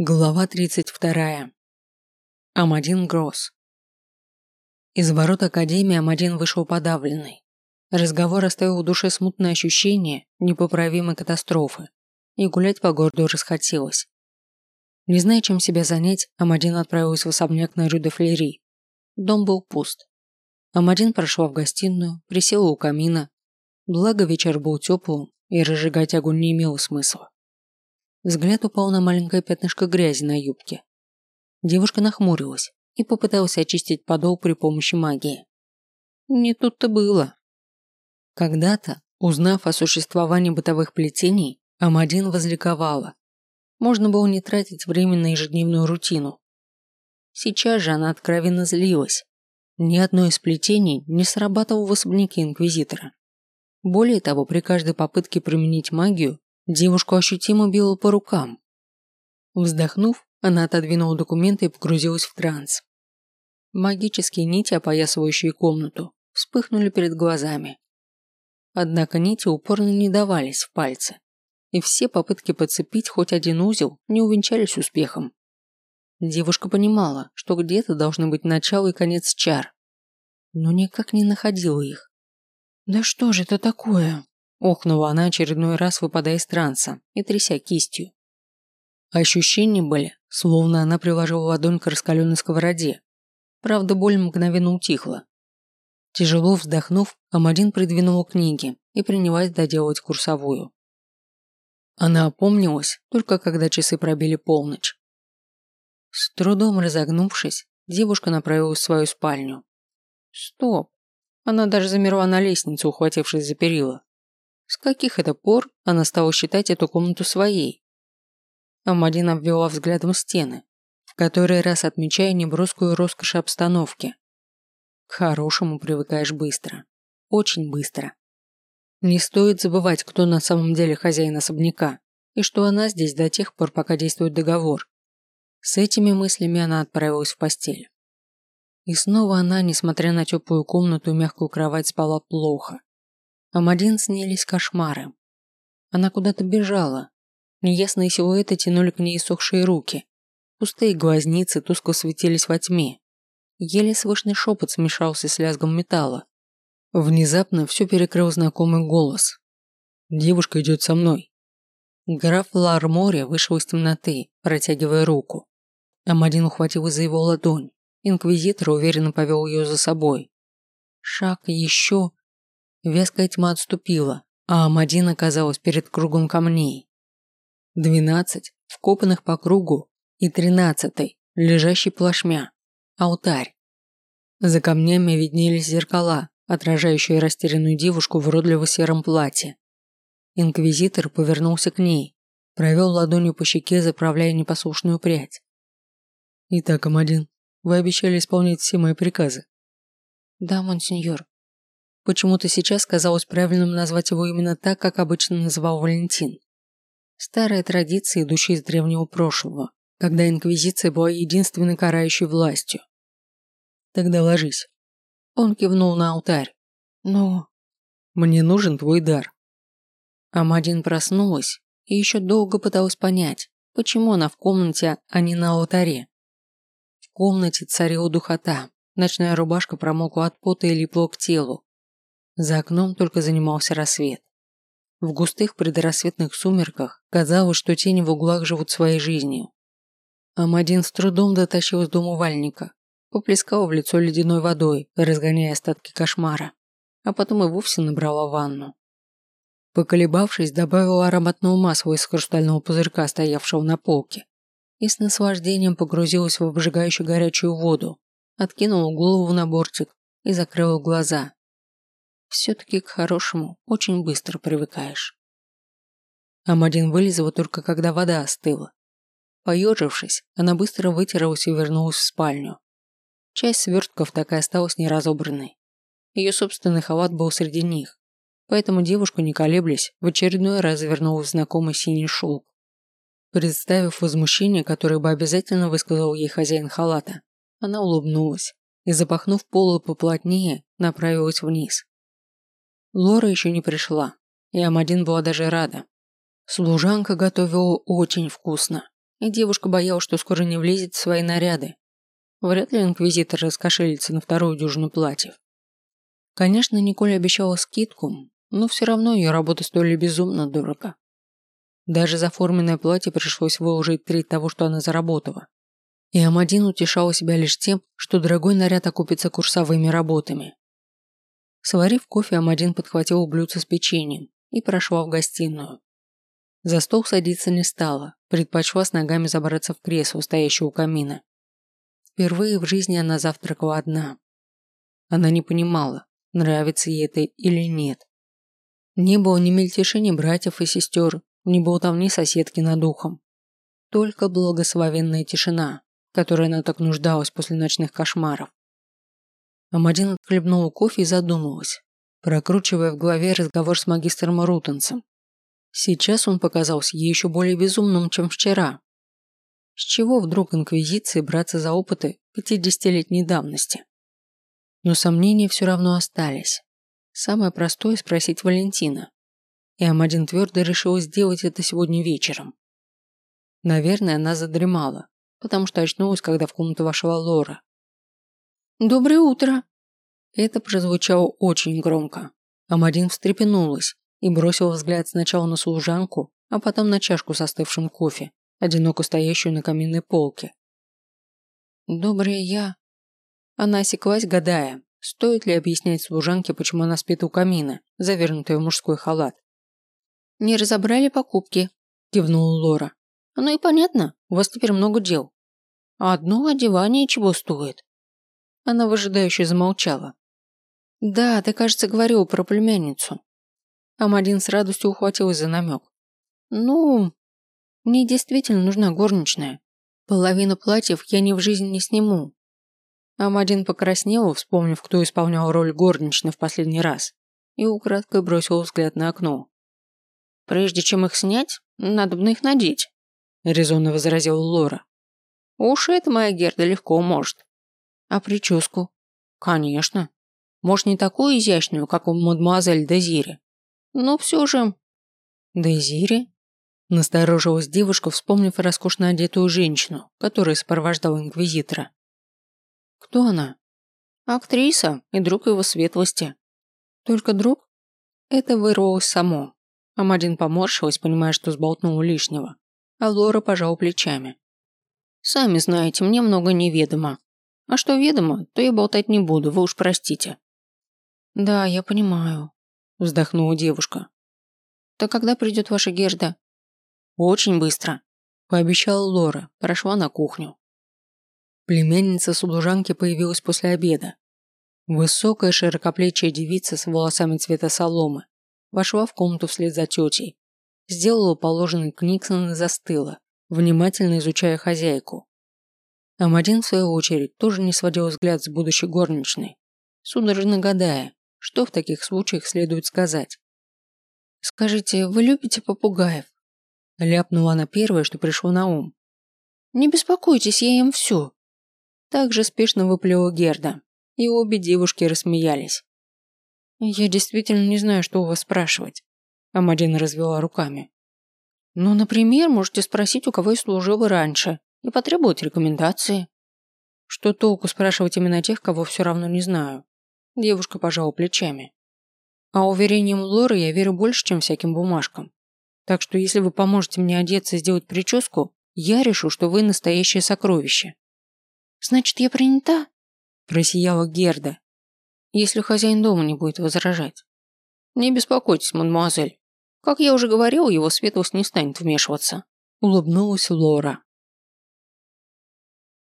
Глава 32. Амадин Гросс. Из ворот Академии Амадин вышел подавленный. Разговор оставил в душе смутное ощущение непоправимой катастрофы, и гулять по городу расхотелось. Не зная, чем себя занять, Амадин отправился в особняк на Рю де Флери. Дом был пуст. Амадин прошла в гостиную, присела у камина. Благо вечер был теплым, и разжигать огонь не имело смысла. Взгляд упал на маленькое пятнышко грязи на юбке. Девушка нахмурилась и попыталась очистить подол при помощи магии. Не тут-то было. Когда-то, узнав о существовании бытовых плетений, Амадин возликовала. Можно было не тратить время на ежедневную рутину. Сейчас же она откровенно злилась. Ни одно из плетений не срабатывало в особняке Инквизитора. Более того, при каждой попытке применить магию Девушку ощутимо било по рукам. Вздохнув, она отодвинула документы и погрузилась в транс. Магические нити, опоясывающие комнату, вспыхнули перед глазами. Однако нити упорно не давались в пальцы, и все попытки подцепить хоть один узел не увенчались успехом. Девушка понимала, что где-то должны быть начало и конец чар, но никак не находила их. «Да что же это такое?» Охнула она очередной раз, выпадая из транса и тряся кистью. Ощущения были, словно она приложила ладонь к раскаленной сковороде. Правда, боль мгновенно утихла. Тяжело вздохнув, Амадин придвинула книги и принялась доделывать курсовую. Она опомнилась, только когда часы пробили полночь. С трудом разогнувшись, девушка направилась в свою спальню. Стоп! Она даже замерла на лестнице, ухватившись за перила. С каких это пор она стала считать эту комнату своей? Амадин обвела взглядом стены, в который раз отмечая неброскую роскошь обстановки. К хорошему привыкаешь быстро. Очень быстро. Не стоит забывать, кто на самом деле хозяин особняка, и что она здесь до тех пор, пока действует договор. С этими мыслями она отправилась в постель. И снова она, несмотря на теплую комнату и мягкую кровать, спала плохо. Амадин снились кошмары. Она куда-то бежала. Неясные силуэты тянули к ней иссохшие руки. Пустые глазницы тускло светились во тьме. Еле слышный шепот смешался с лязгом металла. Внезапно все перекрыл знакомый голос. «Девушка идет со мной». Граф Ларморе вышел из темноты, протягивая руку. Амадин ухватил за его ладонь. Инквизитор уверенно повел ее за собой. Шаг еще, Вязкая тьма отступила, а Амадин оказалась перед кругом камней. Двенадцать, вкопанных по кругу, и тринадцатый, лежащий плашмя, алтарь. За камнями виднелись зеркала, отражающие растерянную девушку в уродливо-сером платье. Инквизитор повернулся к ней, провел ладонью по щеке, заправляя непослушную прядь. «Итак, Амадин, вы обещали исполнить все мои приказы». «Да, монсеньор», Почему-то сейчас казалось правильным назвать его именно так, как обычно называл Валентин. Старая традиция, идущая из древнего прошлого, когда Инквизиция была единственной карающей властью. Тогда ложись. Он кивнул на алтарь. Но... Мне нужен твой дар. Амадин проснулась и еще долго пыталась понять, почему она в комнате, а не на алтаре. В комнате царила духота, ночная рубашка промокла от пота и липла к телу, за окном только занимался рассвет. В густых предрассветных сумерках казалось, что тени в углах живут своей жизнью. Амадин с трудом дотащил до умывальника, поплескал в лицо ледяной водой, разгоняя остатки кошмара, а потом и вовсе набрала ванну. Поколебавшись, добавила ароматного масла из хрустального пузырька, стоявшего на полке, и с наслаждением погрузилась в обжигающую горячую воду, откинула голову на бортик и закрыла глаза, все-таки к хорошему очень быстро привыкаешь. Амадин вылезла только когда вода остыла. Поежившись, она быстро вытерлась и вернулась в спальню. Часть свертков так и осталась неразобранной. Ее собственный халат был среди них, поэтому девушка, не колеблясь, в очередной раз вернула в знакомый синий шелк. Представив возмущение, которое бы обязательно высказал ей хозяин халата, она улыбнулась и, запахнув полы поплотнее, направилась вниз. Лора еще не пришла, и Амадин была даже рада. Служанка готовила очень вкусно, и девушка боялась, что скоро не влезет в свои наряды. Вряд ли инквизитор раскошелится на вторую дюжину платьев. Конечно, Николь обещала скидку, но все равно ее работы стоили безумно дорого. Даже за форменное платье пришлось выложить треть того, что она заработала. И Амадин утешала себя лишь тем, что дорогой наряд окупится курсовыми работами. Сварив кофе, Амадин подхватил блюдце с печеньем и прошла в гостиную. За стол садиться не стала, предпочла с ногами забраться в кресло, стоящее у камина. Впервые в жизни она завтракала одна. Она не понимала, нравится ей это или нет. Не было ни мельтешения братьев и сестер, ни болтовни соседки над ухом. Только благословенная тишина, которой она так нуждалась после ночных кошмаров. Амадин отхлебнула кофе и задумалась, прокручивая в голове разговор с магистром Рутенсом. Сейчас он показался ей еще более безумным, чем вчера. С чего вдруг Инквизиции браться за опыты пятидесятилетней давности? Но сомнения все равно остались. Самое простое – спросить Валентина. И Амадин твердо решил сделать это сегодня вечером. Наверное, она задремала, потому что очнулась, когда в комнату вошла Лора. «Доброе утро!» Это прозвучало очень громко. Амадин встрепенулась и бросила взгляд сначала на служанку, а потом на чашку с остывшим кофе, одиноко стоящую на каминной полке. «Доброе я...» Она осеклась, гадая, стоит ли объяснять служанке, почему она спит у камина, завернутая в мужской халат. «Не разобрали покупки», – кивнула Лора. «Оно и понятно, у вас теперь много дел. А одно одевание чего стоит?» Она выжидающе замолчала. «Да, ты, кажется, говорил про племянницу». Амадин с радостью ухватилась за намек. «Ну, мне действительно нужна горничная. Половину платьев я ни в жизни не сниму, Амадин покраснел, вспомнив, кто исполнял роль горничной в последний раз, и украдкой бросил взгляд на окно. «Прежде чем их снять, надо бы их надеть», – резонно возразил Лора. «Уж это моя Герда легко может». «А прическу?» «Конечно. Может, не такую изящную, как у мадемуазель Дезири. Но все же...» «Дезири?» Насторожилась девушка, вспомнив роскошно одетую женщину, которая сопровождала инквизитора. Кто она? Актриса и друг его светлости. Только друг? Это вырвалось само. Амадин поморщилась, понимая, что сболтнула лишнего. А Лора пожал плечами. Сами знаете, мне много неведомо. А что ведомо, то я болтать не буду, вы уж простите. Да, я понимаю, вздохнула девушка. Так когда придет ваша Герда? Очень быстро, пообещала Лора, прошла на кухню. Племянница служанки появилась после обеда. Высокая широкоплечья девица с волосами цвета соломы вошла в комнату вслед за тетей, сделала положенный книксон и застыла, внимательно изучая хозяйку. Амадин, в свою очередь, тоже не сводил взгляд с будущей горничной, судорожно гадая, что в таких случаях следует сказать. «Скажите, вы любите попугаев?» Ляпнула она первое, что пришло на ум. «Не беспокойтесь, я им все. Также спешно выплела Герда, и обе девушки рассмеялись. «Я действительно не знаю, что у вас спрашивать», – Амадина развела руками. «Ну, например, можете спросить, у кого я служила раньше, и потребовать рекомендации». «Что толку спрашивать именно тех, кого все равно не знаю?» Девушка пожала плечами. «А уверениям Лоры я верю больше, чем всяким бумажкам. Так что если вы поможете мне одеться и сделать прическу, я решу, что вы настоящее сокровище. Значит, я принята? Просияла Герда. Если хозяин дома не будет возражать. Не беспокойтесь, мадемуазель. Как я уже говорил, его светлость не станет вмешиваться. Улыбнулась Лора.